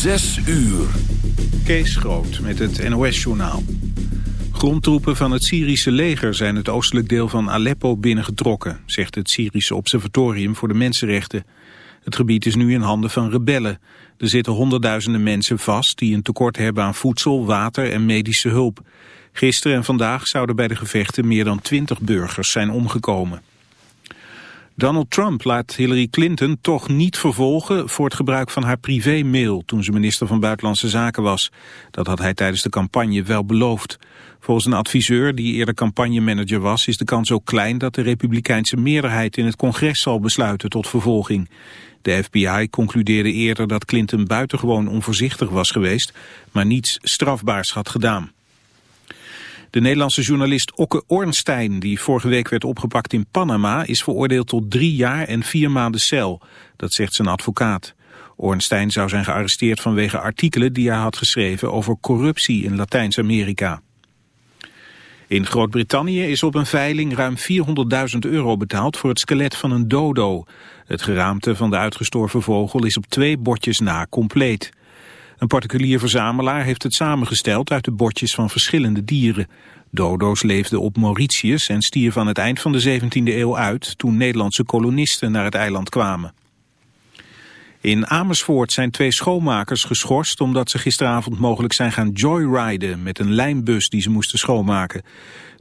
Zes uur. Kees Groot met het NOS-journaal. Grondtroepen van het Syrische leger zijn het oostelijk deel van Aleppo binnengetrokken, zegt het Syrische Observatorium voor de Mensenrechten. Het gebied is nu in handen van rebellen. Er zitten honderdduizenden mensen vast die een tekort hebben aan voedsel, water en medische hulp. Gisteren en vandaag zouden bij de gevechten meer dan twintig burgers zijn omgekomen. Donald Trump laat Hillary Clinton toch niet vervolgen voor het gebruik van haar privémail toen ze minister van Buitenlandse Zaken was. Dat had hij tijdens de campagne wel beloofd. Volgens een adviseur die eerder campagnemanager was is de kans ook klein dat de republikeinse meerderheid in het congres zal besluiten tot vervolging. De FBI concludeerde eerder dat Clinton buitengewoon onvoorzichtig was geweest, maar niets strafbaars had gedaan. De Nederlandse journalist Okke Ornstein, die vorige week werd opgepakt in Panama, is veroordeeld tot drie jaar en vier maanden cel. Dat zegt zijn advocaat. Ornstein zou zijn gearresteerd vanwege artikelen die hij had geschreven over corruptie in Latijns-Amerika. In Groot-Brittannië is op een veiling ruim 400.000 euro betaald voor het skelet van een dodo. Het geraamte van de uitgestorven vogel is op twee bordjes na compleet. Een particulier verzamelaar heeft het samengesteld uit de bordjes van verschillende dieren. Dodo's leefden op Mauritius en stierven aan het eind van de 17e eeuw uit toen Nederlandse kolonisten naar het eiland kwamen. In Amersfoort zijn twee schoonmakers geschorst omdat ze gisteravond mogelijk zijn gaan joyriden met een lijnbus die ze moesten schoonmaken.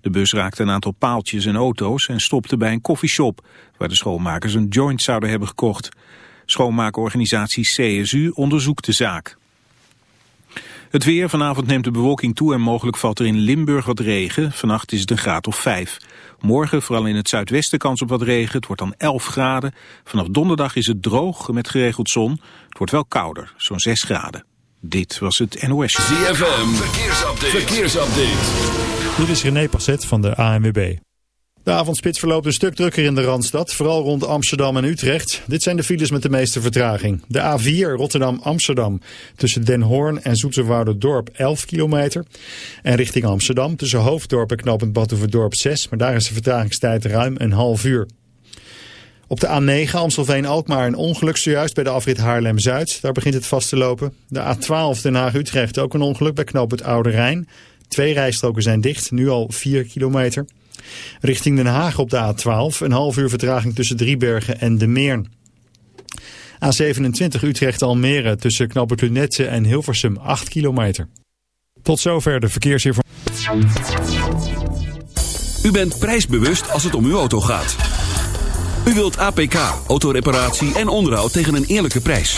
De bus raakte een aantal paaltjes en auto's en stopte bij een koffieshop waar de schoonmakers een joint zouden hebben gekocht. Schoonmaakorganisatie CSU onderzoekt de zaak. Het weer, vanavond neemt de bewolking toe en mogelijk valt er in Limburg wat regen. Vannacht is het een graad of 5. Morgen vooral in het zuidwesten kans op wat regen. Het wordt dan 11 graden. Vanaf donderdag is het droog met geregeld zon. Het wordt wel kouder, zo'n 6 graden. Dit was het NOS. ZFM, verkeersupdate. verkeersupdate. Dit is René Passet van de ANWB. De avondspits verloopt een stuk drukker in de Randstad, vooral rond Amsterdam en Utrecht. Dit zijn de files met de meeste vertraging. De A4 Rotterdam-Amsterdam tussen Den Hoorn en Dorp 11 kilometer. En richting Amsterdam tussen Hoofddorp en knooppunt Batuverdorp 6, maar daar is de vertragingstijd ruim een half uur. Op de A9 Amstelveen-Alkmaar een ongeluk zojuist bij de afrit Haarlem-Zuid. Daar begint het vast te lopen. De A12 Den Haag-Utrecht ook een ongeluk bij knooppunt Oude Rijn. Twee rijstroken zijn dicht, nu al 4 kilometer. Richting Den Haag op de A12 een half uur vertraging tussen Driebergen en De Meern. A27 Utrecht-Almere tussen Lunetse en Hilversum 8 kilometer. Tot zover de verkeersinformatie. U bent prijsbewust als het om uw auto gaat. U wilt APK, autoreparatie en onderhoud tegen een eerlijke prijs.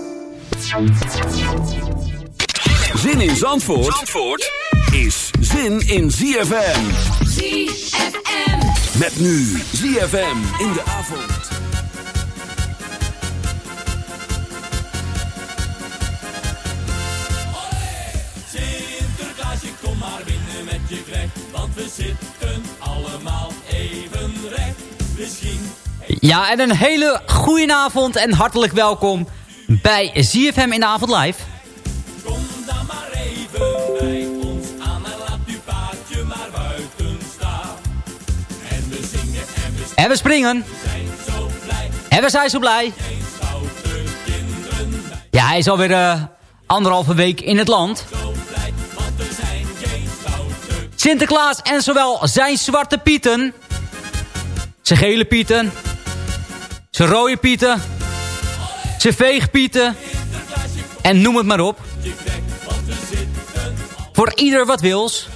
Zin in Zandvoort, Zandvoort is zin in ZFM. ZFM. Met nu ZFM in de avond. Sinterklaasje, kom maar binnen met je knecht, want we zitten allemaal even recht. Misschien... Ja, en een hele goede avond en hartelijk welkom bij ZFM in de avond live. Kom dan maar even bij ons aan en laat uw paardje maar buiten staan. En we zingen en we En we springen. En we zijn zo blij. Ja, hij is alweer uh, anderhalve week in het land. Er Sinterklaas en zowel zijn zwarte pieten... zijn gele pieten... zijn rode pieten... zijn veegpieten... en noem het maar op. Voor ieder wat wils.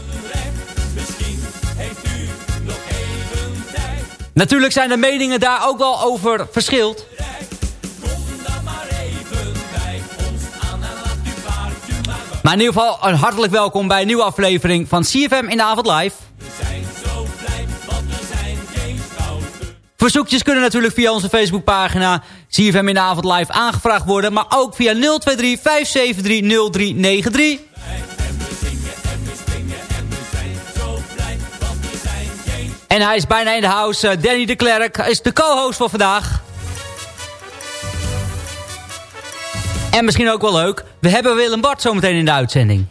Natuurlijk zijn de meningen daar ook wel over verschild. Maar in ieder geval een hartelijk welkom bij een nieuwe aflevering van CFM in de avond live. Verzoekjes kunnen natuurlijk via onze Facebookpagina CFM in de avond live aangevraagd worden. Maar ook via 023 573 0393. En hij is bijna in de house. Eh, Danny de Klerk is de co-host voor vandaag. En misschien ook wel leuk. We hebben Willem Bart zometeen in de uitzending.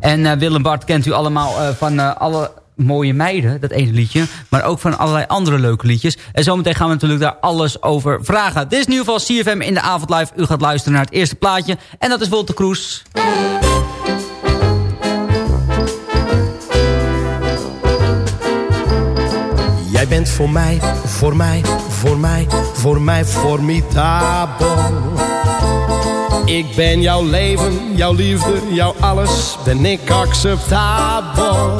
En uh, Willem Bart kent u allemaal uh, van alle mooie meiden, dat ene liedje. Maar ook van allerlei andere leuke liedjes. En zometeen gaan we natuurlijk daar alles over vragen. Dit is in ieder geval CFM in de avond live. U gaat luisteren naar het eerste plaatje. En dat is Wolter Kroes. Jij bent voor mij, voor mij, voor mij, voor mij formidabel. Ik ben jouw leven, jouw liefde, jouw alles, ben ik acceptabel.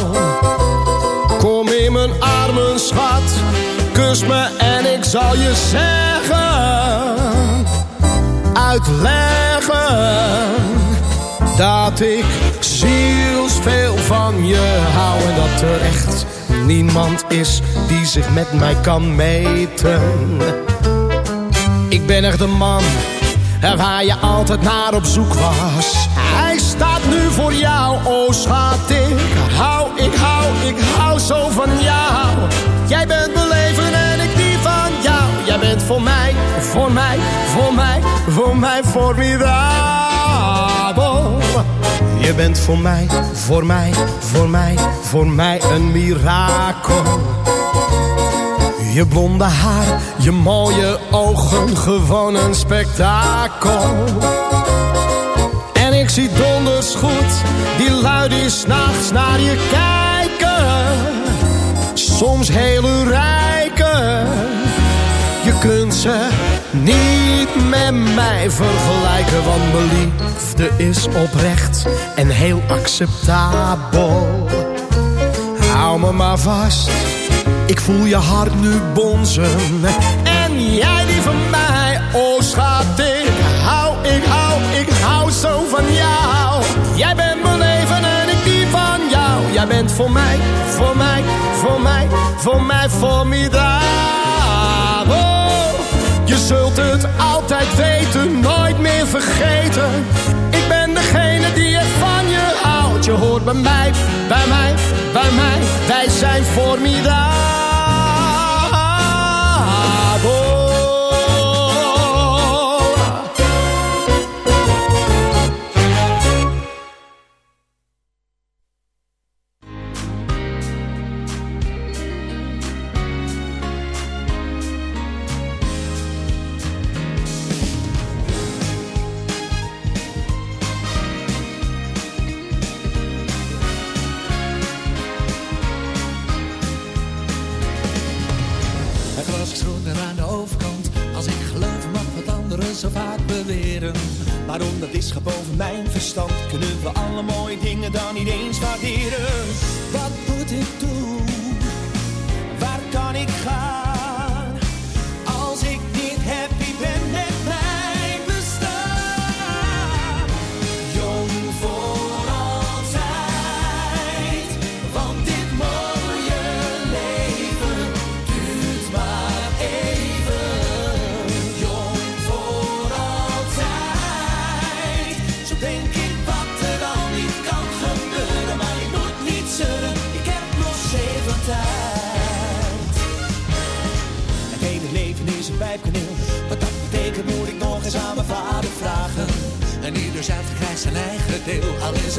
Schat, kus me en ik zal je zeggen, uitleggen dat ik zielsveel van je hou en dat terecht niemand is die zich met mij kan meten. Ik ben echt de man waar je altijd naar op zoek was. Hij staat nu voor jou, oh schat, ik hou, ik hou, ik hou zo van jou. Jij bent mijn leven en ik die van jou. Jij bent voor mij, voor mij, voor mij, voor mij formidabel. Je bent voor mij, voor mij, voor mij, voor mij een mirakel. Je blonde haar, je mooie ogen, gewoon een spektakel. En ik zie donders goed, die lui die s'nachts naar je kijken. Soms hele rijken, je kunt ze niet met mij vergelijken, want mijn liefde is oprecht en heel acceptabel. Hou me maar vast, ik voel je hart nu bonzen. En jij die van mij, oh schat, bent voor mij, voor mij, voor mij, voor mij formidabel. Je zult het altijd weten, nooit meer vergeten. Ik ben degene die het van je houdt. Je hoort bij mij, bij mij, bij mij. Wij zijn formidabel.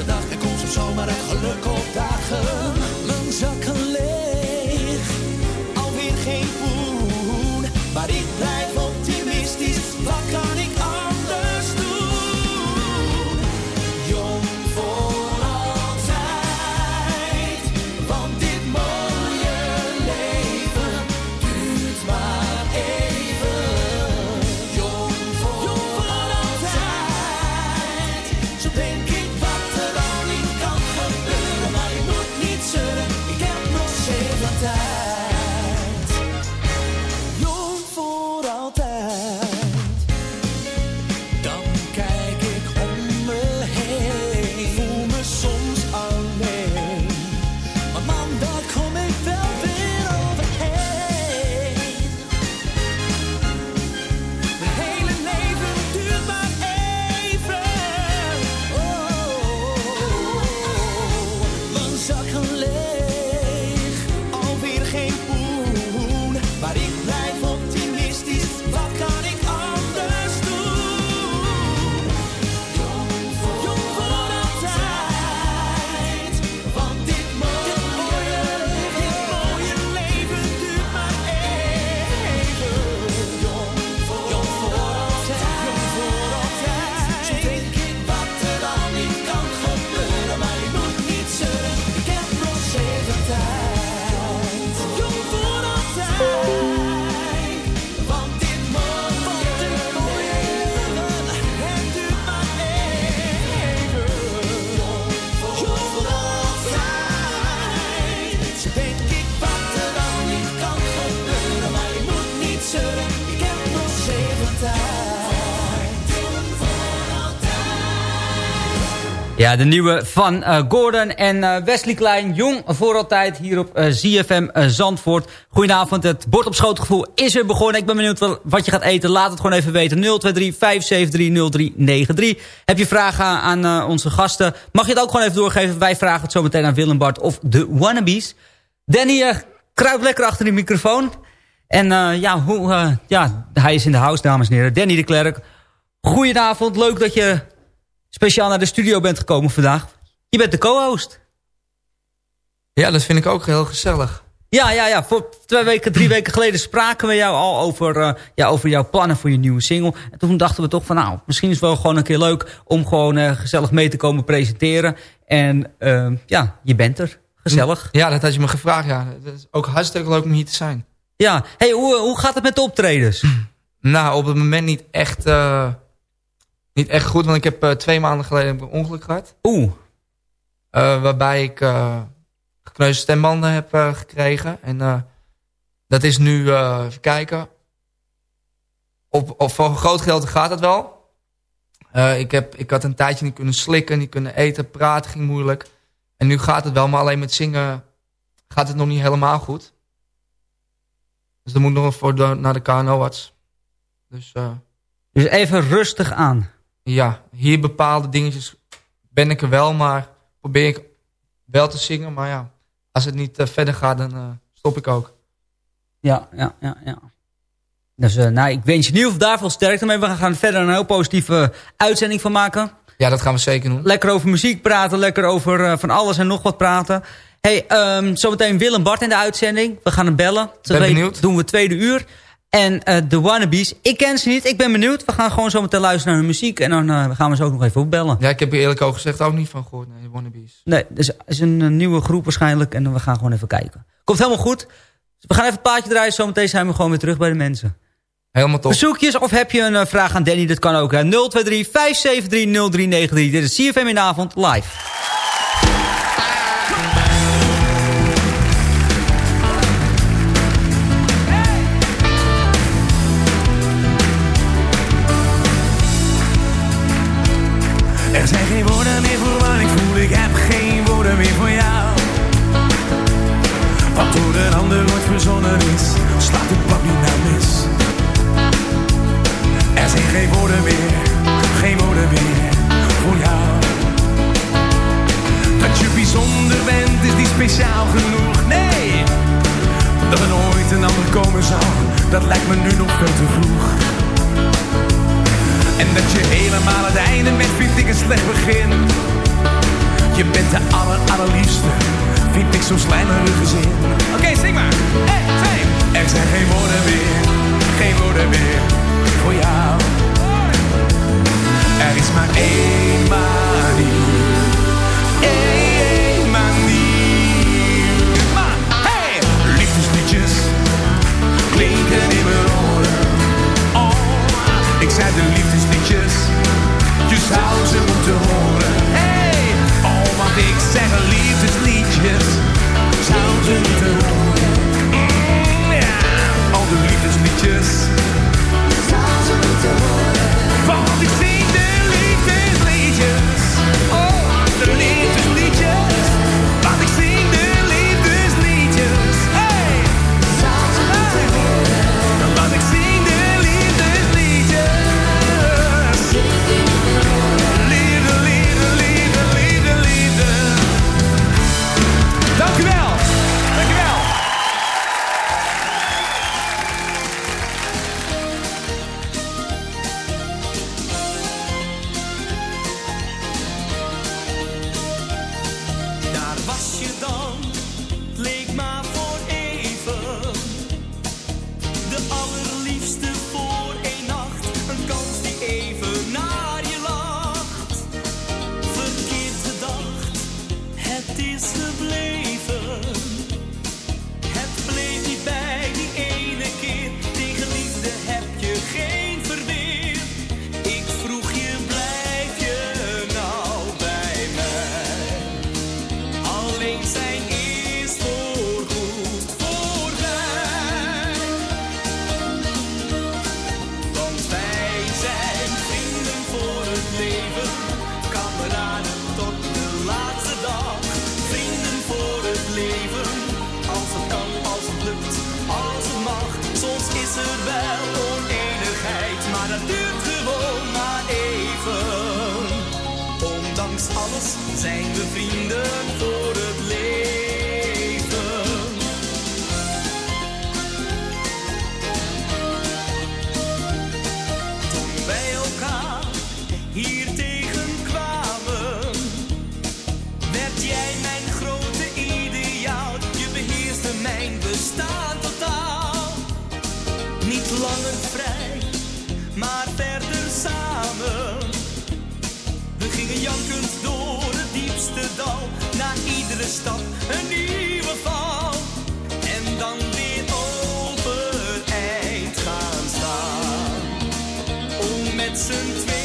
En komt soms zomaar het geluk op dagen. Mijn zakken Ja, de nieuwe van uh, Gordon en uh, Wesley Klein. Jong voor altijd hier op uh, ZFM Zandvoort. Goedenavond, het bord op schootgevoel is er begonnen. Ik ben benieuwd wat je gaat eten. Laat het gewoon even weten. 023-573-0393. Heb je vragen aan, onze gasten? Mag je het ook gewoon even doorgeven? Wij vragen het zo meteen aan Willem Bart of de Wannabes. Danny kruipt lekker achter de microfoon. En ja, hoe, ja, hij is in de house, dames en heren. Danny de Klerk. Goedenavond, leuk dat je speciaal naar de studio bent gekomen vandaag. Je bent de co-host. Ja, dat vind ik ook heel gezellig. Ja, ja, ja. Voor twee weken, drie weken geleden spraken we jou al over, uh, ja, over jouw plannen voor je nieuwe single. En toen dachten we toch van nou, misschien is het wel gewoon een keer leuk om gewoon uh, gezellig mee te komen presenteren. En uh, ja, je bent er. Gezellig. Ja, dat had je me gevraagd. Ja. Het is ook hartstikke leuk om hier te zijn. Ja. Hey, hoe, hoe gaat het met de optredens? nou, op het moment niet echt niet echt goed, want ik heb uh, twee maanden geleden een ongeluk gehad. Oeh. Uh, waarbij ik uh, gekneusde stembanden heb gekregen. En dat is nu, even kijken. Op, op, voor groot geld gaat het wel. ik, heb, ik had een tijdje niet kunnen slikken, niet kunnen eten, praten ging moeilijk. En nu gaat het wel, maar alleen met zingen gaat het nog niet helemaal goed. Dus dan moet nog voor de, naar de KNO-arts. Dus, dus even rustig aan ja, hier bepaalde dingetjes ben ik er wel, maar probeer ik wel te zingen. Maar ja, als het niet uh, verder gaat, dan uh, stop ik ook. Ja, ja, ja, ja. Dus uh, nou, ik wens je in ieder geval daar veel sterkte mee. We gaan verder een heel positieve uitzending van maken. Ja, dat gaan we zeker doen. Lekker over muziek praten, lekker over van alles en nog wat praten. hey, um, zometeen Willem Bart in de uitzending. We gaan hem bellen. Ben benieuwd. doen we tweede uur. En uh, de Wannabes, ik ken ze niet. Ik ben benieuwd. We gaan gewoon zo meteen luisteren naar hun muziek. En dan uh, gaan we ze ook nog even opbellen. Ja, ik heb je eerlijk ook gezegd ook niet van gehoord. Nee, de Wannabes. Nee, het is een, een, nieuwe groep waarschijnlijk. En we gaan gewoon even kijken. Komt helemaal goed. We gaan even een plaatje draaien. Zometeen zijn we gewoon weer terug bij de mensen. Helemaal top. Bezoekjes of heb je een uh, vraag aan Danny? Dat kan ook. 023 573 0393. Dit is CFM in de avond live. Er zijn geen woorden meer voor wat ik voel, ik heb geen woorden meer voor jou. Wat door een ander wordt verzonnen is, slaat het niet naar mis. Er zijn geen woorden meer, geen woorden meer voor jou. Dat je bijzonder bent, is niet speciaal genoeg, nee. Dat er nooit een ander komen zou, dat lijkt me nu nog veel te vroeg. En dat je helemaal het einde bent, vind ik een slecht begin. Je bent de aller, allerliefste, vind ik zo'n slijmerige zin. Oké, zing maar. 1, 2. Er zijn geen woorden meer, geen woorden meer voor jou. Er is maar één manier, één manier. Maar, klinken in mijn oren. Oh, ik zei de jij mijn grote ideaal. Je beheerste mijn bestaan totaal. Niet langer vrij, maar verder samen. We gingen jankend door het diepste dal. Na iedere stap een nieuwe val. En dan weer overeind gaan staan. Om met z'n tweeën.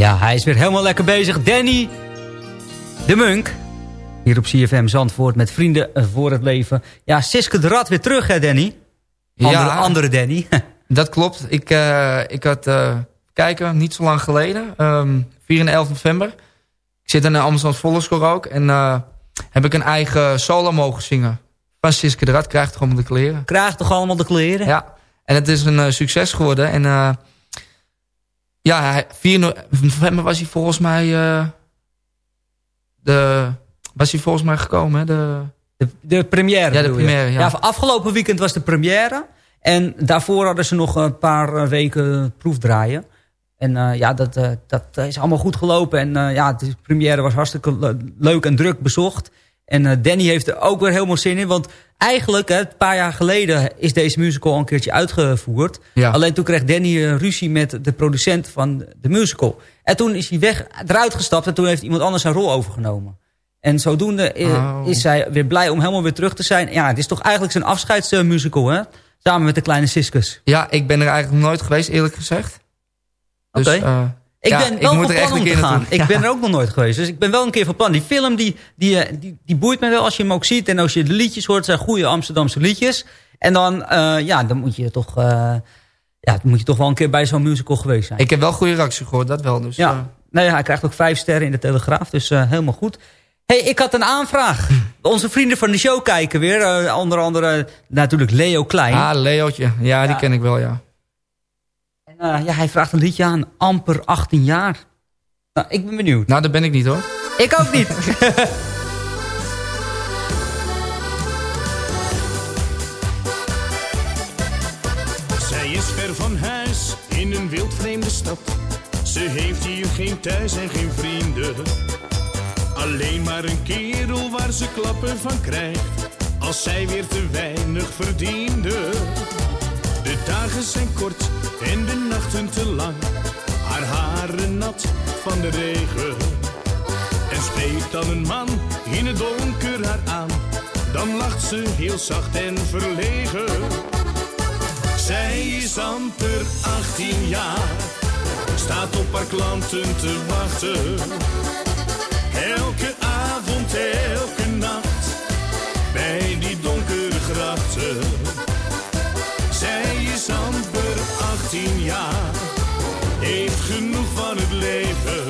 Ja, hij is weer helemaal lekker bezig. Danny de Munk. Hier op CFM Zandvoort met vrienden voor het leven. Ja, Siske de Rad weer terug hè Danny? Andere, Ja. andere Danny. Dat klopt. Ik, eh, ik had, eh, kijken, niet zo lang geleden, ehm 4 en 11 november. Ik zit in de Amsterdam Volleskoor ook. En eh, heb ik een eigen solo mogen zingen. Van Siske de Rad krijgt gewoon de kleren. Krijgt toch allemaal de kleren? Ja, en het is een eh, succes geworden. En eh, ja, hij- 4 no- november was hij volgens mij... eh, de, was hij volgens mij gekomen, hè? De, De, de première Ja, de première, ja. afgelopen weekend was de première. En daarvoor hadden ze nog een paar eh, weken proefdraaien. En eh, ja, dat, dat is allemaal goed gelopen. En ja, de première was hartstikke le- leuk en druk bezocht. En eh, Danny heeft er ook weer helemaal zin in. Want eigenlijk, hè, een paar jaar geleden is deze musical al een keertje uitgevoerd. Ja. Alleen toen kreeg Danny eh, ruzie met de producent van de musical. En toen is hij weg, eruit gestapt en toen heeft iemand anders zijn rol overgenomen. En zodoende eh, Oh. is zij weer blij om helemaal weer terug te zijn. Ja, het is toch eigenlijk zijn afscheidsmusical, hè? Samen met de kleine Siskus. ja, ik ben er eigenlijk nooit geweest, eerlijk gezegd. Dus, Oké. Ik ja, ben wel moet van plan om te gaan. Ik Ja. ben er ook nog nooit geweest. Dus ik ben wel een keer van plan. Die film die, die, eh, die, die boeit me wel als je hem ook ziet. En als je de liedjes hoort. Zijn goede Amsterdamse liedjes. En dan, eh, ja, dan moet je toch... eh, ja, dan moet je toch wel een keer bij zo'n musical geweest zijn. Ik heb wel goede reactie gehoord, dat wel. Dus, Ja, eh, nee, hij krijgt ook vijf sterren in de Telegraaf. Dus helemaal goed. hey, ik had een aanvraag. Onze vrienden van de show kijken weer. onder andere natuurlijk Leo Klein. ah, Leootje. Ja, die Ja. ken ik wel, ja. Eh, ja, hij vraagt een liedje aan. Amper 18 jaar. Nou, ik ben benieuwd. Nou, dat ben ik niet, hoor. Ik ook niet. Zij is ver van huis in een wildvreemde stad. Ze heeft hier geen thuis en geen vrienden. Alleen maar een kerel waar ze klappen van krijgt. Als zij weer te weinig verdiende. De dagen zijn kort en de nachten te lang. Haar haren nat van de regen. En spreekt dan een man in het donker haar aan. Dan lacht ze heel zacht en verlegen. Zij is amper 18 jaar, staat op haar klanten te wachten. Elke avond, elke nacht, bij die donkere grachten. 18 jaar, heeft genoeg van het leven.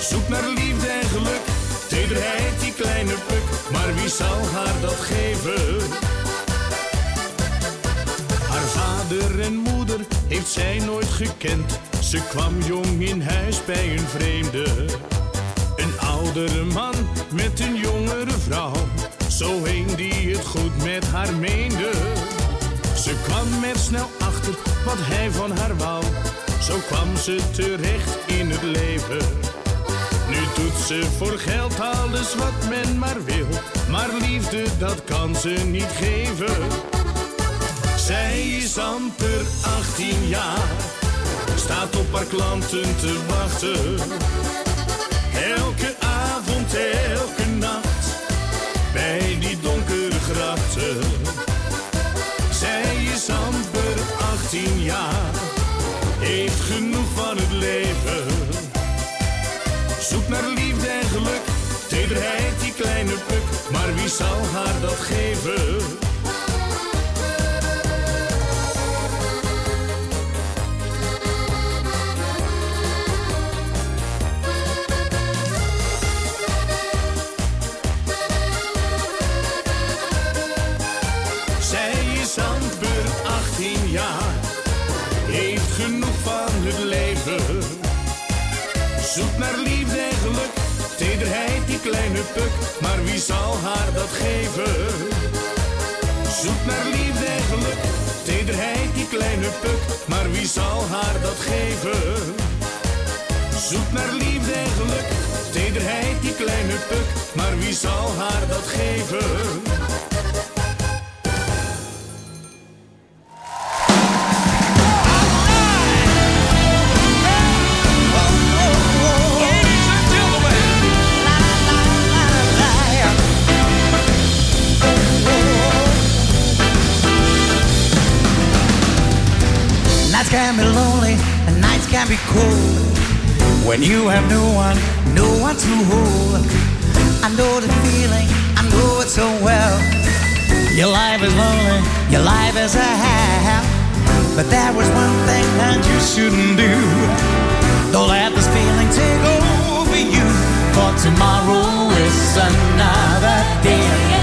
Zoekt naar liefde en geluk, tederheid die kleine puk, maar wie zal haar dat geven? Haar vader en moeder heeft zij nooit gekend. Ze kwam jong in huis bij een vreemde. Een oudere man met een jongere vrouw. Zo een die het goed met haar meende. Ze kwam er snel achter wat hij van haar wou. Zo kwam ze terecht in het leven. ze voor geld alles wat men maar wil. Maar liefde, dat kan ze niet geven. Zij is amper 18 jaar, staat op haar klanten te wachten. Elke avond, elke nacht, bij die donkere grachten. 18 jaar, heeft genoeg van het leven. Zoek naar liefde en geluk, tederheid die kleine puk, maar wie zal haar dat geven? Zoekt naar liefde en geluk, tederheid die kleine puk, maar wie zal haar dat geven? Zoekt naar liefde en geluk, tederheid die kleine puk, maar wie zal haar dat geven? Zoekt naar liefde en geluk, tederheid die kleine puk, maar wie zal haar dat geven? Can be lonely and nights can be cold when you have no one, no one to hold. I know the feeling, I know it so well. Your life is lonely, your life is a hell. But there was one thing that you shouldn't do. Don't let this feeling take over you. For tomorrow is another day.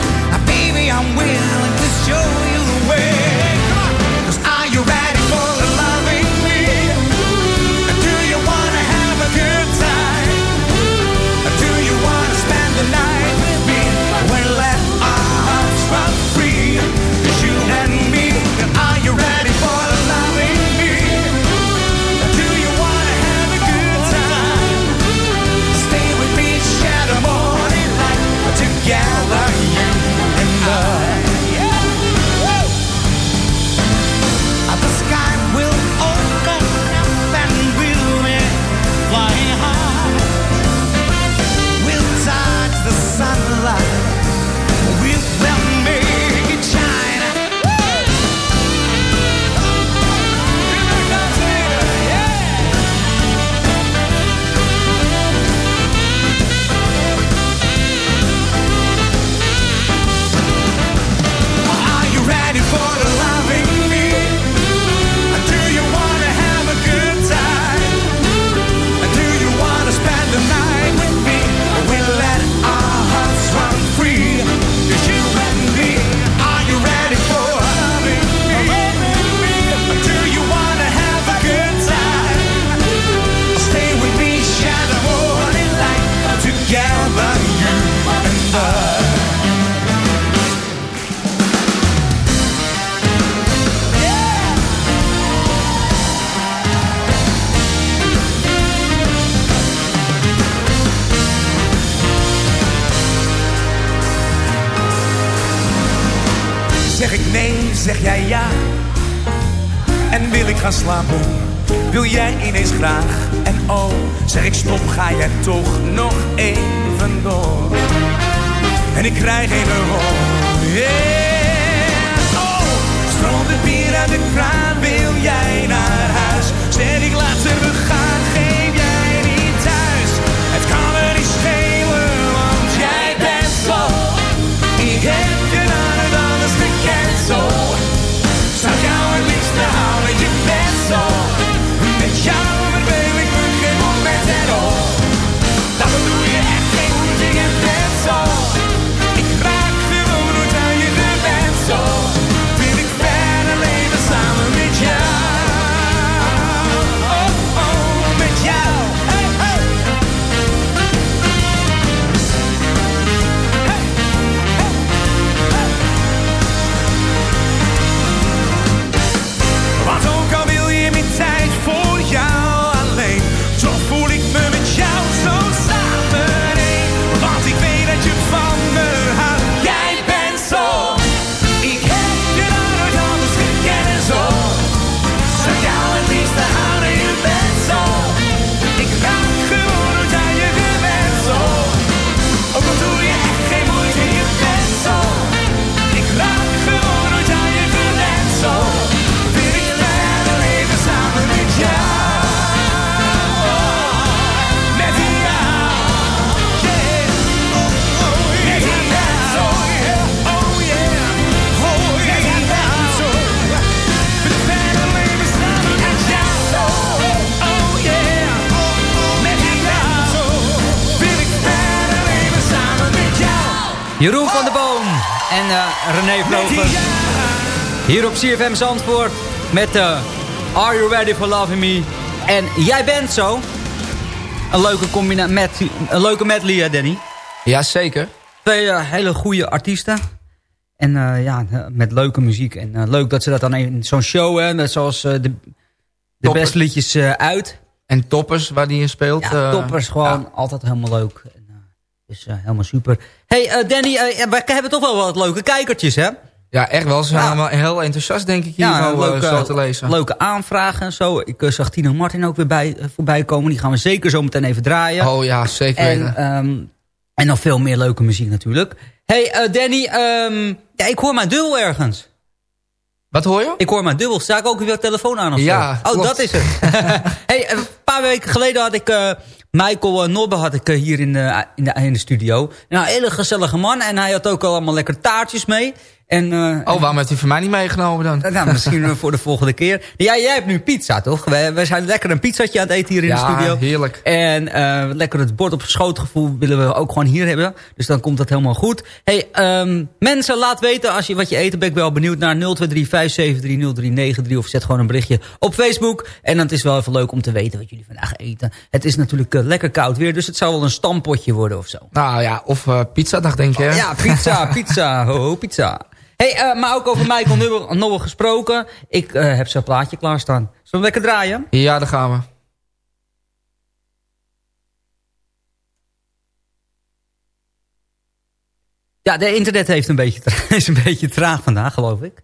Jeroen van der Boom en uh, René Vlogen. Hier op CFM Zandvoort met uh, Are You Ready For Loving Me? En Jij Bent Zo. Een leuke, combina met, een leuke medley, Danny. Ja, zeker. Twee uh, hele goede artiesten. En uh, ja, met leuke muziek. En uh, leuk dat ze dat dan in zo'n show, hè, net zoals de, de beste liedjes uit. En Toppers, waar die in speelt. Ja, Toppers, gewoon ja. altijd helemaal leuk. Dus uh, helemaal super. Hey, uh, Danny, uh, we hebben toch wel wat leuke kijkertjes, hè? Ja, echt wel. Ze zijn allemaal heel enthousiast, denk ik, hier ja, zo, leuke, zo te lezen. Leuke aanvragen en zo. Ik zag Tino Martin ook weer bij, voorbij komen. Die gaan we zeker zo meteen even draaien. Oh ja, zeker en, um, en nog veel meer leuke muziek natuurlijk. hey, Danny, um, ja, ik hoor mijn dubbel ergens. Wat hoor je? Ik hoor mijn dubbel. Sta ik ook weer telefoon aan of Ja, zo? Oh, klopt. dat is het. hey, een paar weken geleden had ik... Michael uh, Nobbe had ik uh, hier in de, in, de, in de studio. Nou, hele gezellige man. En hij had ook allemaal lekker taartjes mee. En, uh, oh, waarom heeft hij voor mij niet meegenomen dan? Nou, misschien voor de volgende keer. Ja, jij hebt nu pizza, toch? We, we zijn lekker een pizzatje aan het eten hier in ja, de studio. Ja, heerlijk. En lekker het bord op schootgevoel willen we ook gewoon hier hebben. Dus dan komt dat helemaal goed. hey, um, mensen, laat weten als je wat je eet. Ben ik wel benieuwd naar 023-573-0393. Of zet gewoon een berichtje op Facebook. En dan is wel even leuk om te weten wat jullie vandaag eten. Het is natuurlijk uh, lekker koud weer. Dus het zou wel een stampotje worden of zo. Nou ja, of uh, pizzadag denk je. Oh, ja, pizza, pizza. Ho, ho, pizza. Hey, uh, maar ook over Michael Nobel gesproken. Ik uh, heb zijn plaatje klaarstaan. Zullen we lekker draaien? Ja, daar gaan we. Ja, de internet heeft een beetje is een beetje traag vandaag, geloof ik.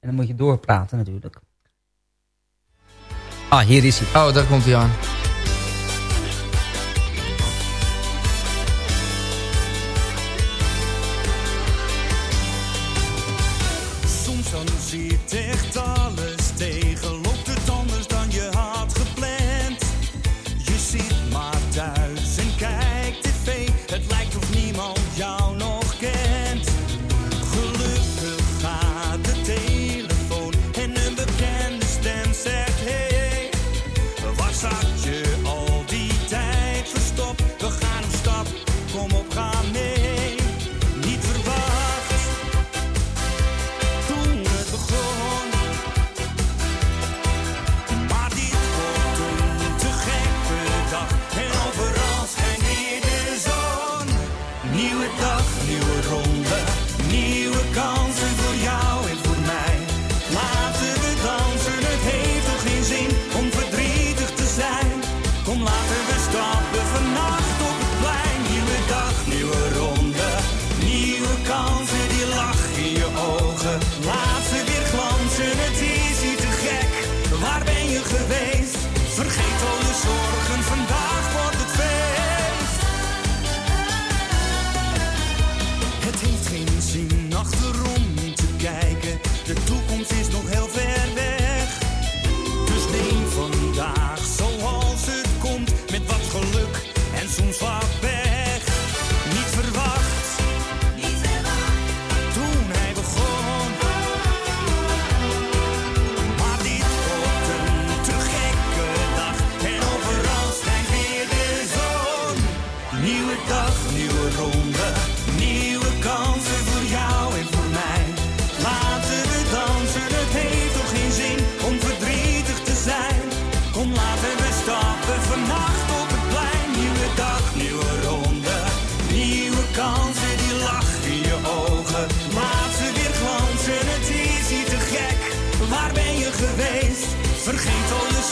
En dan moet je doorpraten natuurlijk. Ah, hier is hij. Oh, daar komt hij aan.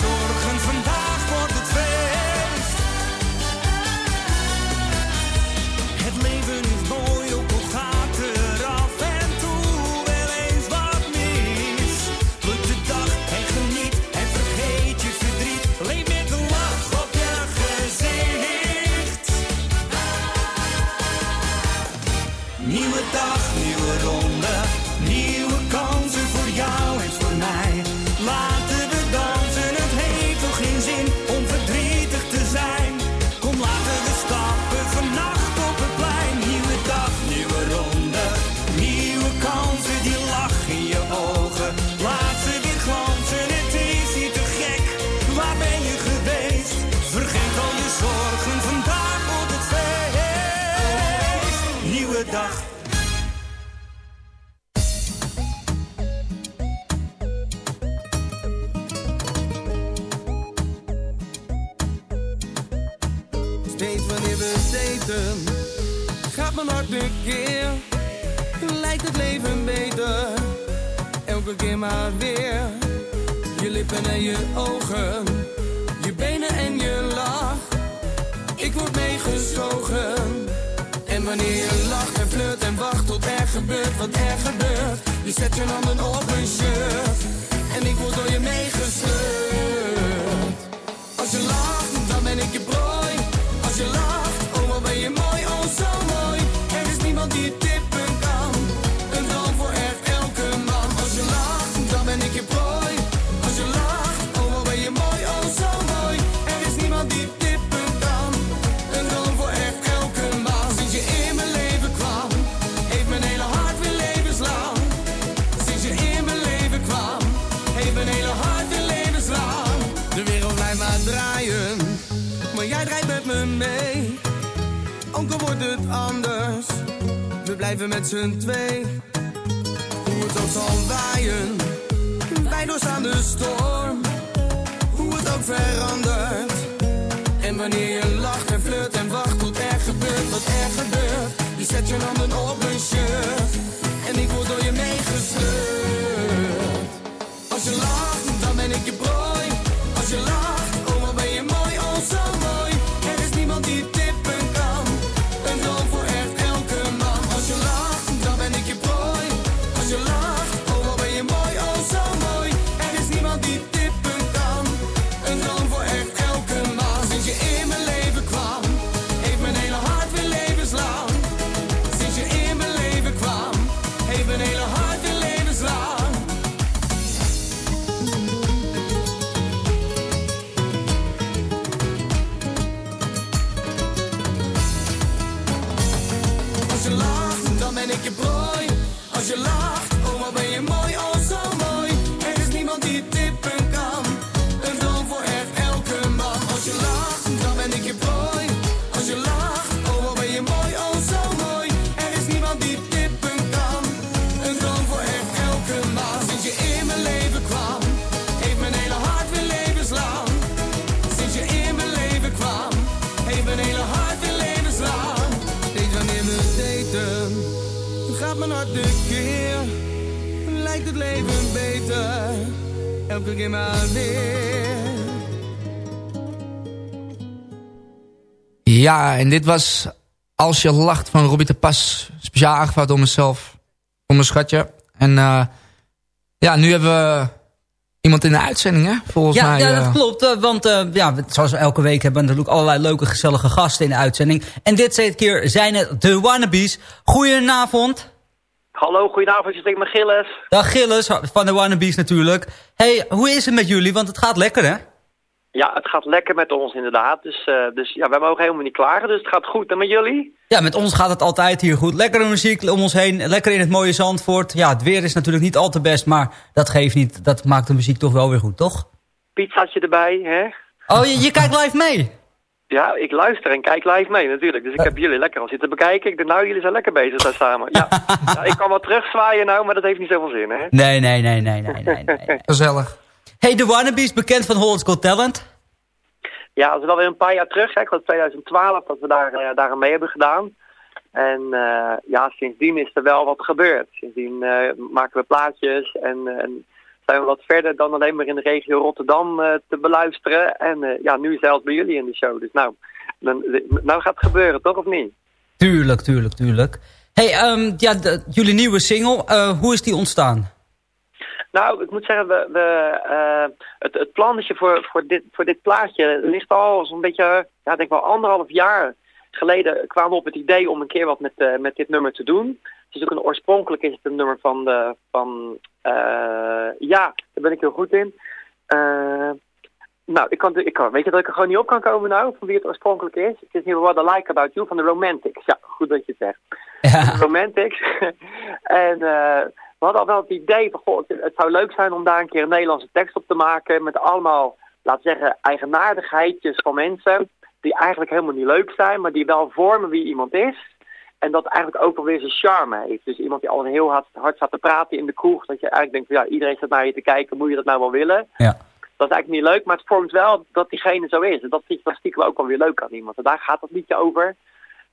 Zorgen, het anders, we blijven met z'n twee. Hoe het ook zal waaien, wij doorstaan de storm. Hoe het ook verandert. En wanneer je lacht en flirt en wacht tot er gebeurt wat er gebeurt. Je zet je handen op mijn shirt. En ik word door je meegesleurd. Als je lacht, dan ben ik je prooi. Als je lacht, keer. Lijkt het leven beter, elke keer maar weer. Ja, en dit was Als je lacht van Robbie de Pas. Speciaal aangevraagd door mezelf. Voor mijn schatje. En eh, ja, nu hebben we iemand in de uitzending, hè? Volgens ja, mij. ja, eh, dat klopt. eh, Want eh, ja, zoals we elke week hebben we natuurlijk allerlei leuke, gezellige gasten in de uitzending. En dit keer zijn het de Wannabes. Goedenavond. Hallo, goedenavond. Je spreekt met Gilles. Dag Gilles, van de Wannabes natuurlijk. hey, hoe is het met jullie? Want het gaat lekker, hè? Ja, het gaat lekker met ons inderdaad. Dus, eh, dus ja, wij mogen helemaal niet klagen. Dus het gaat goed. En met jullie? Ja, met ons gaat het altijd hier goed. Lekkere muziek om ons heen, lekker in het mooie Zandvoort. Ja, het weer is natuurlijk niet al te best, maar dat geeft niet. Dat maakt de muziek toch wel weer goed, toch? Pizzaatje erbij, hè? Oh, je, je kijkt live mee? Ja, ik luister en kijk live mee natuurlijk. Dus ik heb jullie lekker al zitten bekijken. Ik denk, nou, jullie zijn lekker bezig daar samen. Ja, ja ik kan wel terugzwaaien nou, maar dat heeft niet zoveel zin, hè? Nee, nee, nee, nee, nee, nee. nee. Gezellig. Hey, de Wannabes, bekend van Holland's Got Talent. Ja, dat is alweer een paar jaar terug. Hè. Ik geloof 2012 dat we daar, eh, daar aan mee hebben gedaan. En eh, ja, sindsdien is er wel wat gebeurd. Sindsdien eh, maken we plaatjes en, en zijn we wat verder dan alleen maar in de regio Rotterdam eh, te beluisteren. En eh, ja, nu zelfs bij jullie in de show. Dus nou, dan, nou gaat het gebeuren, toch of niet? Tuurlijk, tuurlijk, tuurlijk. Hey, ehm, ja, de- jullie nieuwe single, eh, hoe is die ontstaan? Nou, ik moet zeggen, we, we, eh, het, het plannetje voor, voor, dit, voor dit plaatje ligt al zo'n beetje, ja, ik denk wel anderhalf jaar geleden kwamen we op het idee om een keer wat met, eh, met dit nummer te doen. Het is ook een oorspronkelijk is het een nummer van, de, van eh, ja, daar ben ik heel goed in. Eh, nou, ik kan, ik kan, weet je dat ik er gewoon niet op kan komen nou, van wie het oorspronkelijk is? Het is hier What I Like About You van de Romantics. Ja, goed dat je het zegt. Ja. De Romantics. en we hadden al wel het idee van, goh, het, het zou leuk zijn om daar een keer een Nederlandse tekst op te maken met allemaal, laten we zeggen, eigenaardigheidjes van mensen die eigenlijk helemaal niet leuk zijn, maar die wel vormen wie iemand is. En dat eigenlijk ook wel weer zijn charme heeft. Dus iemand die al heel hard, hard staat te praten in de kroeg. Dat je eigenlijk denkt, van, ja, iedereen staat naar je te kijken, moet je dat nou wel willen? Ja. dat is eigenlijk niet leuk, maar het vormt wel dat diegene zo is. En dat vind je stiekem ook wel weer leuk aan iemand. En daar gaat dat liedje over.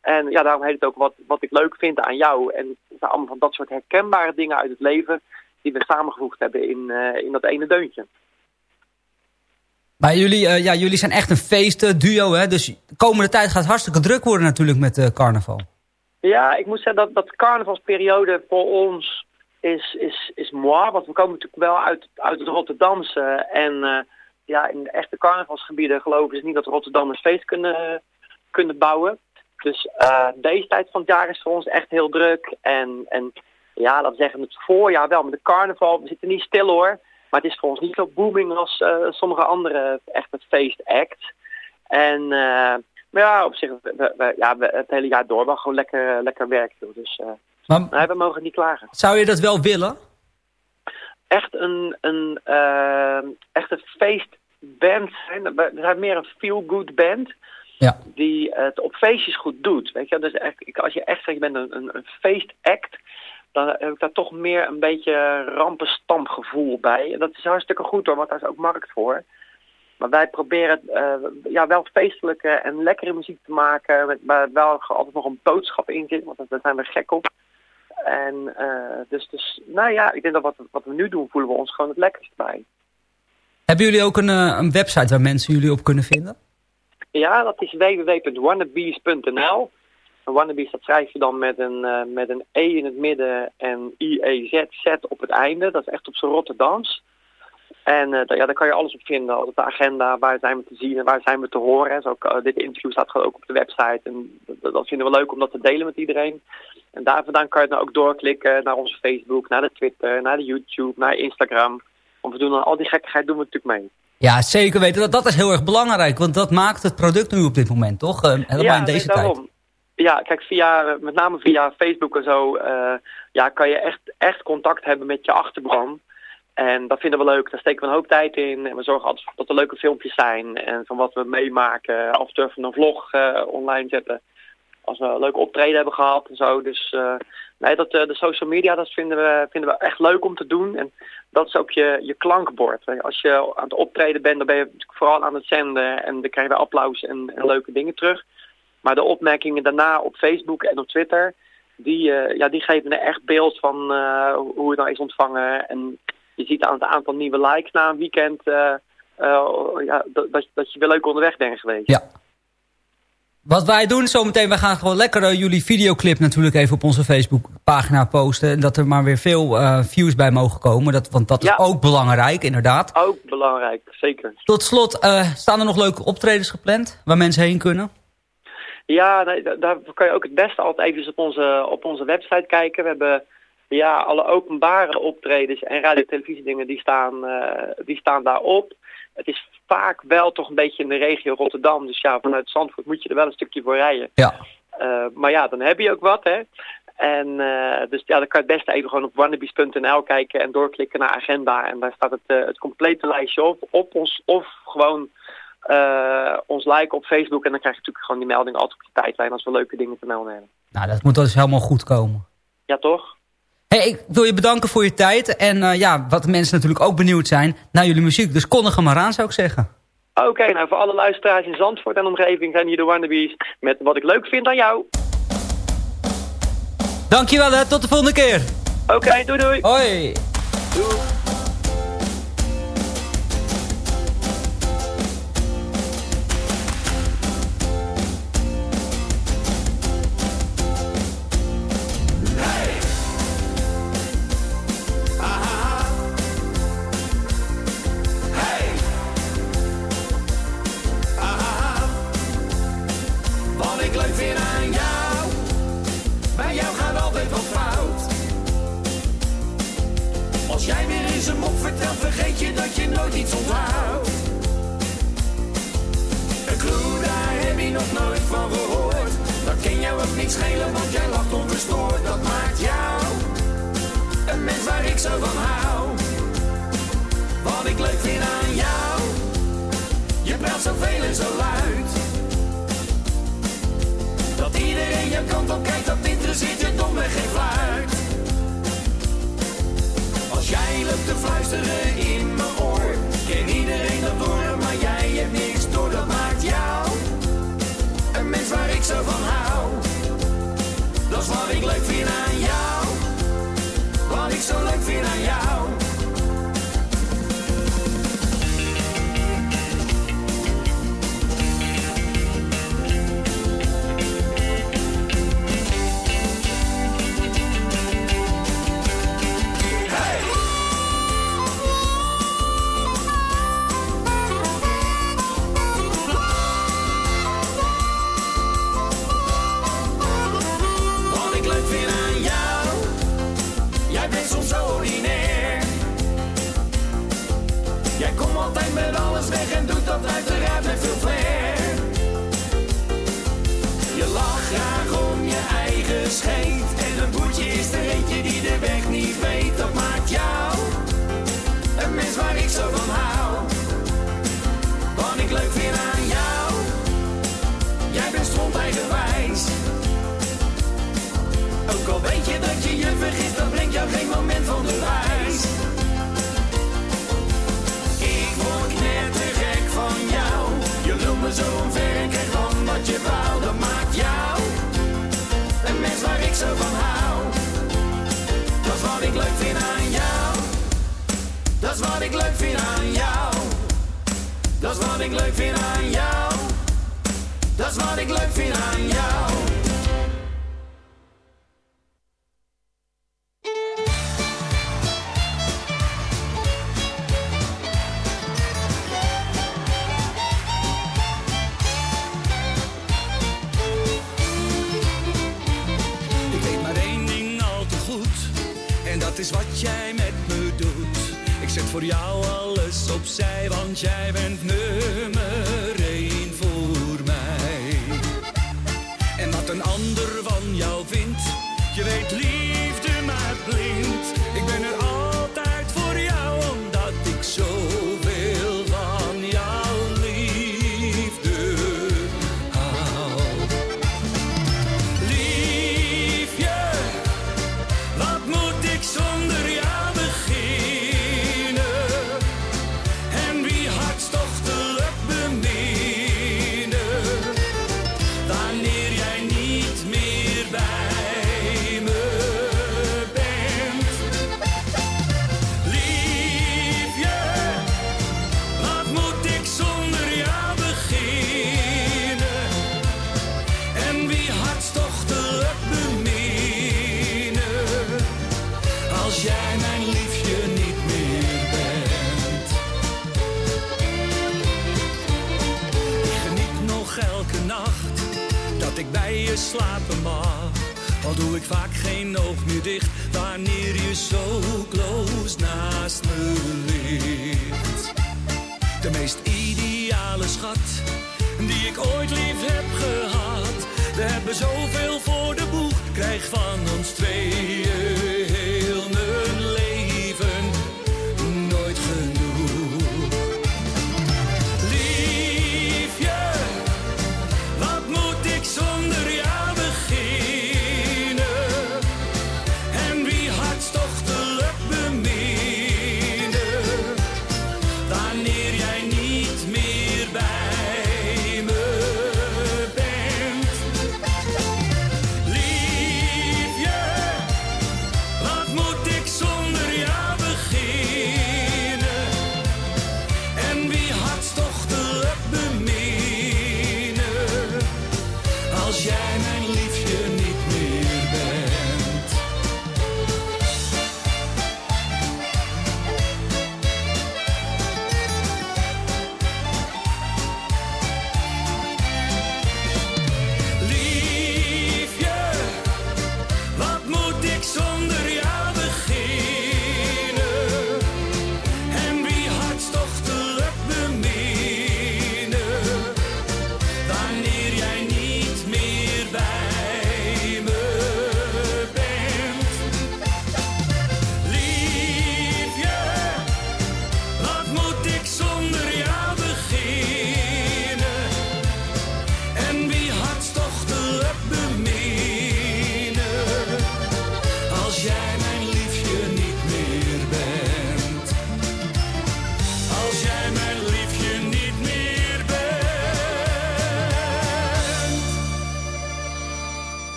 En ja, daarom heet het ook wat, wat ik leuk vind aan jou. En het zijn allemaal van dat soort herkenbare dingen uit het leven die we samengevoegd hebben in, uh, in dat ene deuntje. Maar jullie, uh, ja, jullie zijn echt een feestduo, hè? Dus de komende tijd gaat hartstikke druk worden natuurlijk met uh, carnaval. Ja, ik moet zeggen dat, dat de carnavalsperiode voor ons is, is, is mooi. Want we komen natuurlijk wel uit, uit het Rotterdamse. En ja, in de echte carnavalsgebieden geloven ze niet dat Rotterdammers feest kunnen, kunnen bouwen. Dus deze tijd van het jaar is voor ons echt heel druk. En, en ja, we zeggen, het voorjaar wel. Met de carnaval, we zitten niet stil hoor. Maar het is voor ons niet zo booming als uh, sommige andere echt het feestact. En uh, maar ja, op zich, we, we, ja, we, het hele jaar door wel gewoon lekker, lekker werk doen. Dus uh, maar, we mogen niet klagen. Zou je dat wel willen? Echt een, een, echt een feestband zijn. We zijn meer een feel-good band. Ja. Die het op feestjes goed doet. Weet je? Dus echt, als je echt zegt, je bent een, een, een feestact dan heb ik daar toch meer een beetje rampenstamgevoel bij. En dat is hartstikke goed hoor, want daar is ook markt voor. Maar wij proberen uh, ja, wel feestelijke en lekkere muziek te maken. Met, waar wel altijd nog een boodschap in zit, want daar zijn we gek op. En uh, dus, dus, nou ja, ik denk dat wat, wat we nu doen, voelen we ons gewoon het lekkerst bij. Hebben jullie ook een, een website waar mensen jullie op kunnen vinden? Ja, dat is www.wannabees.nl. Een wannabe, dat schrijf je dan met een, uh, met een E in het midden en I-E-Z, Z op het einde. Dat is echt op zijn Rotterdams. En uh, ja, daar kan je alles op vinden. Op de agenda, waar zijn we te zien en waar zijn we te horen. Ook, uh, dit interview staat gewoon ook op de website. En dat, dat, vinden we leuk om dat te delen met iedereen. En daar vandaan kan je dan ook doorklikken naar onze Facebook, naar de Twitter, naar de YouTube, naar Instagram. Om te doen aan al die gekkigheid doen we natuurlijk mee. Ja, zeker weten. Dat, dat is heel erg belangrijk. Want dat maakt het product nu op dit moment, toch? Uh, helemaal ja, in deze tijd. Ja, kijk, via, met name via Facebook en zo, uh, ja, kan je echt, echt contact hebben met je achterban. En dat vinden we leuk, daar steken we een hoop tijd in. En we zorgen altijd dat er leuke filmpjes zijn en van wat we meemaken. Af en toe een vlog uh, online zetten. Als we een leuke optreden hebben gehad en zo. Dus uh, nee, dat, de social media, dat vinden we, vinden we echt leuk om te doen. En dat is ook je, je klankbord. Als je aan het optreden bent, dan ben je vooral aan het zenden. En dan krijg je applaus en leuke dingen terug. Maar de opmerkingen daarna op Facebook en op Twitter, die, uh, ja, die geven een echt beeld van uh, hoe het nou is ontvangen. En je ziet aan het aantal nieuwe likes na een weekend uh, ja, dat, dat je weer leuk onderweg bent geweest. Ja. Wat wij doen zometeen, we gaan gewoon lekker jullie videoclip natuurlijk even op onze Facebookpagina posten. En dat er maar weer veel views bij mogen komen. Dat, want dat is ook belangrijk, inderdaad. Ook belangrijk, zeker. Tot slot, staan er nog leuke optredens gepland waar mensen heen kunnen? Ja, nee, daar kan je ook het beste altijd even op onze, op onze website kijken. We hebben ja, alle openbare optredens en radio- en televisiedingen die staan, uh, die staan daarop. Het is vaak wel toch een beetje in de regio Rotterdam. Dus ja, vanuit Zandvoort moet je er wel een stukje voor rijden. Ja. Uh, maar ja, dan heb je ook wat, hè. En uh, dus ja, dan kan je het beste even gewoon op wannabies.nl kijken en doorklikken naar agenda. En daar staat het, het complete lijstje op, op ons of gewoon uh, ons liken op Facebook. En dan krijg je natuurlijk gewoon die melding altijd op je tijdlijn als we leuke dingen te melden hebben. Nou, dat moet dus helemaal goed komen. Ja, toch? Hey, ik wil je bedanken voor je tijd. En uh, ja, wat mensen natuurlijk ook benieuwd zijn naar jullie muziek. Dus kondig hem maar aan, zou ik zeggen. Oké, okay, nou voor alle luisteraars in Zandvoort en omgeving zijn hier de Wannabies met wat ik leuk vind aan jou. Dankjewel hè, tot de volgende keer. Oké, okay, doei doei. Hoi. Doei. ik zo leuk vind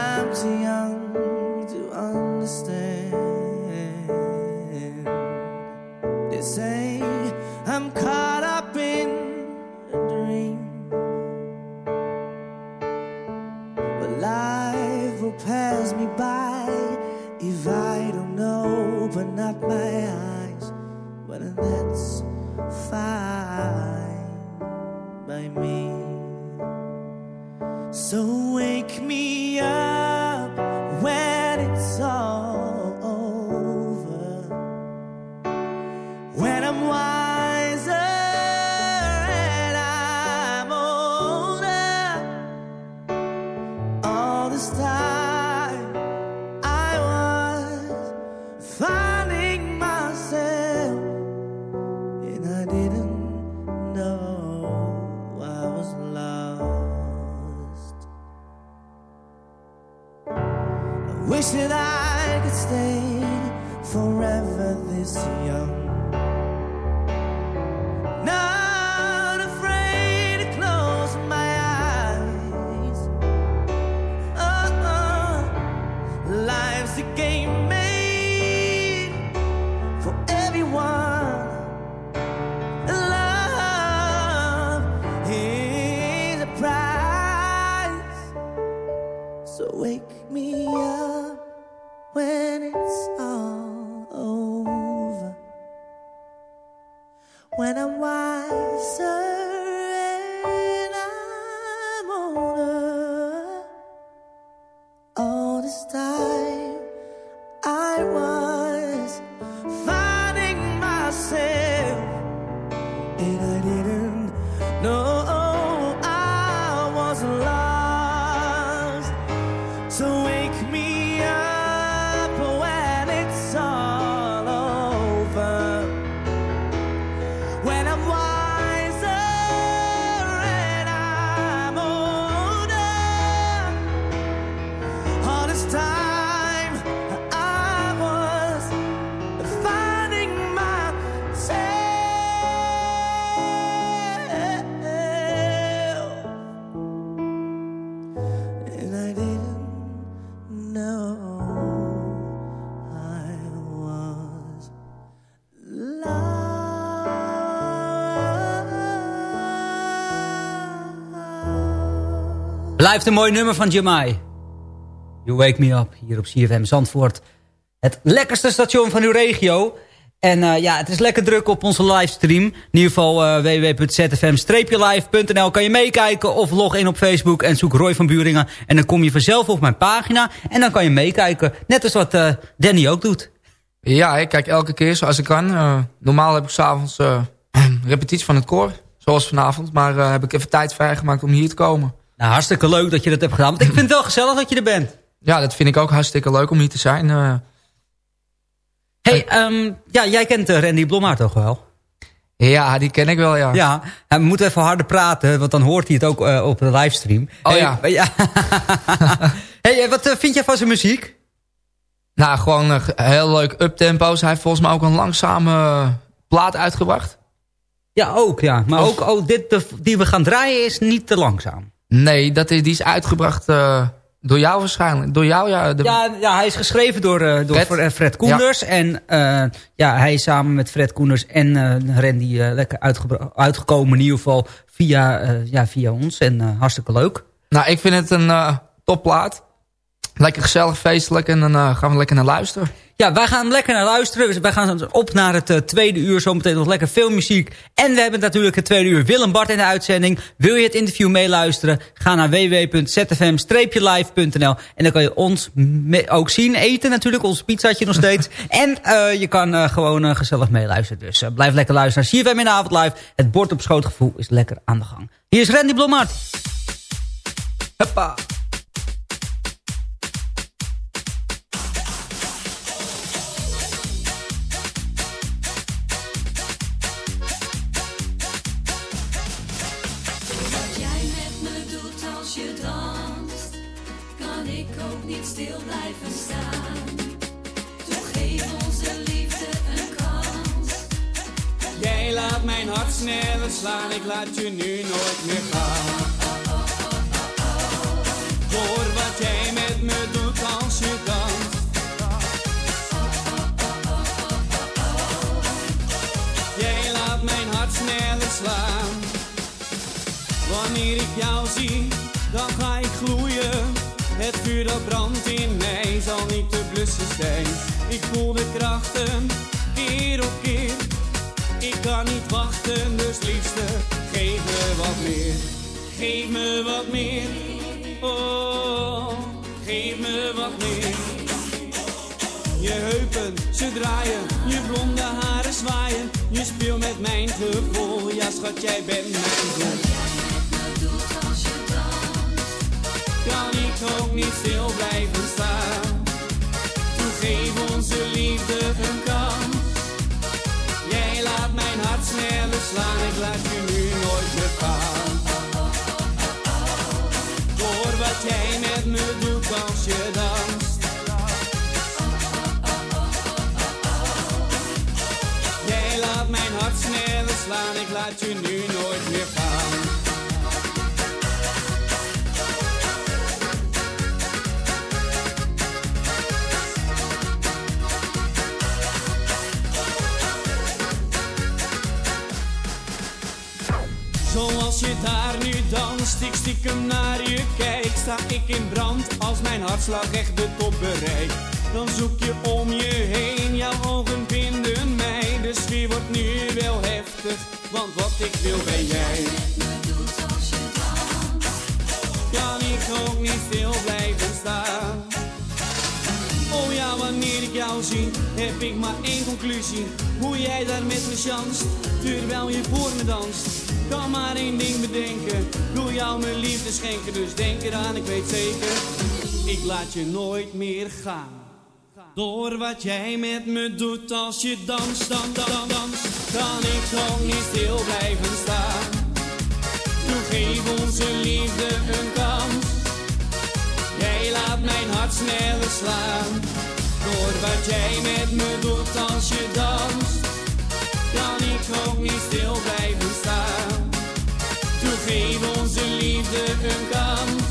I'm too young to understand. They say I'm caught up in a dream, but life will pass me by if I don't know, but not my eyes. But well, that's fine by me. And I didn't Blijft een mooi nummer van Jamai. You Wake Me Up, hier op CFM Zandvoort. Het lekkerste station van uw regio. En eh, ja, het is lekker druk op onze livestream. In ieder geval uh, www.zfm-live.nl kan je meekijken. Of log in op Facebook en zoek Roy van Buringen. En dan kom je vanzelf op mijn pagina. En dan kan je meekijken. Net als wat uh, Danny ook doet. Ja, ik kijk elke keer zoals ik kan. Normaal heb ik s'avonds repetitie van het koor. Zoals vanavond. Maar heb ik even tijd vrijgemaakt om hier te komen. Nou, hartstikke leuk dat je dat hebt gedaan. Want ik vind het wel gezellig dat je er bent. Ja, dat vind ik ook hartstikke leuk om hier te zijn. hey, um, ja, jij kent Randy Blommaert toch wel? Ja, die ken ik wel, ja. Ja, we moeten even harder praten, want dan hoort hij het ook op de livestream. Oh hey, ja. ja. hey, wat vind je van zijn muziek? Nou, gewoon heel leuk uptempo's. Hij heeft volgens mij ook een langzame plaat uitgebracht. Ja, ook, ja. Maar of... ook oh, dit de, die we gaan draaien is niet te langzaam. Nee, dat is, die is uitgebracht uh, door jou waarschijnlijk. Door jou, ja. De... Ja, ja, hij is geschreven door, uh, door Fred, Fred Koenders. Ja. En ja, hij is samen met Fred Koenders en Randy lekker uitgekomen. In ieder geval via, ja, via ons. En hartstikke leuk. Nou, ik vind het een topplaat. Lekker gezellig, feestelijk en dan uh, gaan we lekker naar luisteren. Ja, wij gaan lekker naar luisteren. Dus wij gaan op naar het uh, tweede uur. Zometeen nog lekker veel muziek. En we hebben natuurlijk het tweede uur Willem Bart in de uitzending. Wil je het interview meeluisteren? Ga naar www.zfm-live.nl En dan kan je ons ook zien. Eten natuurlijk, ons pizzaatje nog steeds. en uh, je kan gewoon gezellig meeluisteren. Dus blijf lekker luisteren. CFM in de avond live. Het bord op schootgevoel is lekker aan de gang. Hier is Randy Blommert. Hoppa. Sneller slaan, ik laat je nu nooit meer gaan. Hoor wat jij met me doet als je danst. Jij laat mijn hart sneller slaan. Wanneer ik jou zie, dan ga ik gloeien. Het vuur dat brandt in mij zal niet te blussen zijn. Ik voel de krachten, keer op keer. Ik kan niet wachten, dus liefste, geef me wat meer. Geef me wat meer, oh, geef me wat meer. Je heupen, ze draaien, je blonde haren zwaaien. Je speelt met mijn gevoel, ja schat, jij bent mijn doel. Kan ik ook niet stil blijven staan. Toen geef onze liefde een kans. Hart sneller slaan, ik laat je nu nooit meer gaan. Door wat jij met me doet als je danst. Jij laat mijn hart sneller slaan, ik laat je nu nooit danst, ik stiekem naar je kijk. Sta ik in brand als mijn hartslag echt de top bereikt? Dan zoek je om je heen, jouw ogen vinden mij. De sfeer wordt nu wel heftig, want wat ik wil ben jij. Kan ik ook niet stil blijven staan. Oh ja, wanneer ik jou zie, heb ik maar één conclusie. Hoe jij daar met me chanst, terwijl je voor me danst. Kan maar één ding bedenken, wil jou mijn liefde schenken. Dus denk eraan, ik weet zeker, ik laat je nooit meer gaan. Door wat jij met me doet als je danst, dan, dan, dans, kan ik ook niet stil blijven staan. Toen geef onze liefde een kans. Jij laat mijn hart sneller slaan. Door wat jij met me doet als je danst, kan ik ook niet stil blijven staan. Geef onze liefde een kans.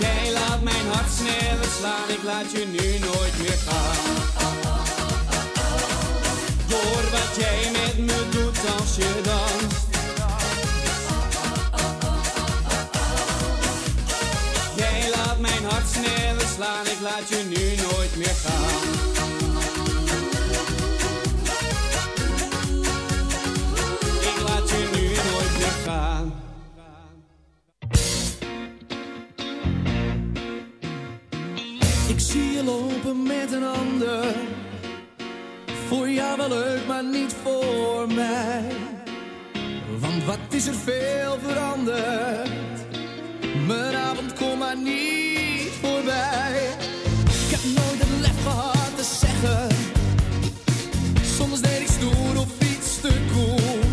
Jij laat mijn hart sneller slaan, ik laat je nu nooit meer gaan. Een. Voor jou wel leuk, maar niet voor mij. Want wat is er veel veranderd? Mijn avond komt maar niet voorbij. Ik heb nooit het lef gehad te zeggen. Soms deed ik stoer of iets te cool.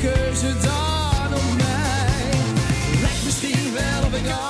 Keuze dan op mij. Lijkt misschien wel of ik altijd